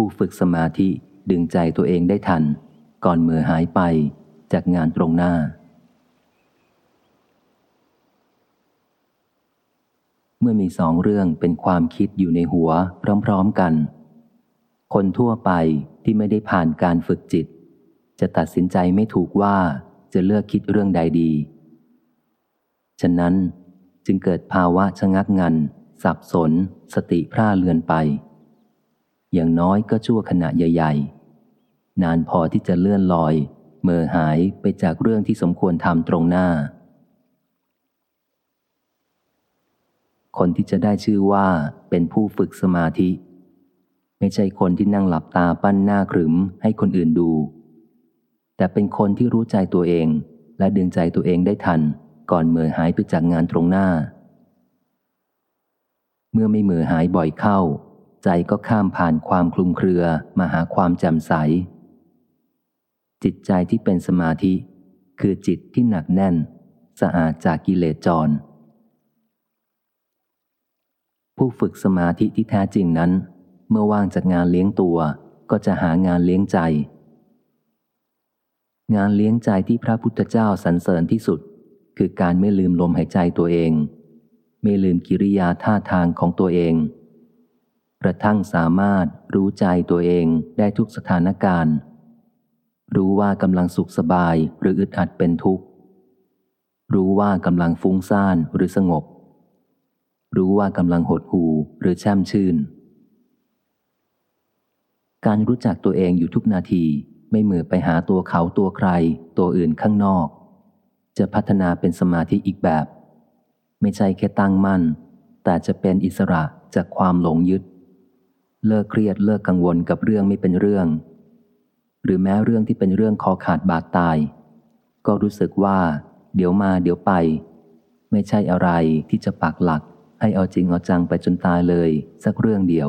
ผู้ฝึกสมาธิดึงใจตัวเองได้ทัน ก่อนมือหายไปจากงานตรงหน้า เมื่อมีสองเรื่องเป็นความคิดอยู่ในหัวพร้อมๆกัน คนทั่วไปที่ไม่ได้ผ่านการฝึกจิต จะตัดสินใจไม่ถูกว่าจะเลือกคิดเรื่องใดดี ฉะนั้นจึงเกิดภาวะชะงักงัน สับสน สติพร่าเลือนไป อย่างน้อยก็ชั่วขณะใหญ่ ๆ นานพอที่จะเลื่อนลอยเมื่อหายไปจากเรื่องที่สมควรทำตรงหน้า คนที่จะได้ชื่อว่าเป็นผู้ฝึกสมาธิ ไม่ใช่คนที่นั่งหลับตาปั้นหน้าขรึมให้คนอื่นดู แต่เป็นคนที่รู้ใจตัวเอง และดึงใจตัวเองได้ทัน ก่อนเมื่อหายไปจากงานตรงหน้า เมื่อไม่เมื่อหายบ่อยเข้า ใจก็ข้ามผ่านความคลุมเครือมาหาความแจ่มใส จิตใจที่เป็นสมาธิ คือจิตที่หนักแน่น สะอาดจากกิเลสจร ผู้ฝึกสมาธิที่แท้จริงนั้น เมื่อว่างจากงานเลี้ยงตัว ก็จะหางานเลี้ยงใจ งานเลี้ยงใจที่พระพุทธเจ้าสรรเสริญที่สุด คือการไม่ลืมลมหายใจตัวเอง ไม่ลืมกิริยาท่าทางของตัวเอง กระทั่งสามารถรู้ใจตัวเองได้ทุกสถานการณ์ รู้ว่ากำลังสุขสบายหรืออึดอัดเป็นทุกข์ รู้ว่ากำลังฟุ้งซ่านหรือสงบ รู้ว่ากำลังหดหู่หรือแช่มชื่น การรู้จักตัวเองอยู่ทุกนาทีไม่เหมือไปหาตัวเขาตัวใคร ตัวอื่นข้างนอก จะพัฒนาเป็นสมาธิอีกแบบ ไม่ใช่แค่ตั้งมั่น แต่จะเป็นอิสระจากความหลงยึด เลิกเครียดเลิกกังวลกับเรื่องไม่เป็นเรื่อง หรือแม้เรื่องที่เป็นเรื่องคอขาดบาดตาย ก็รู้สึกว่า เดี๋ยวมาเดี๋ยวไป ไม่ใช่อะไรที่จะปักหลัก ให้เอาจริงเอาจังไปจนตายเลย สักเรื่องเดียว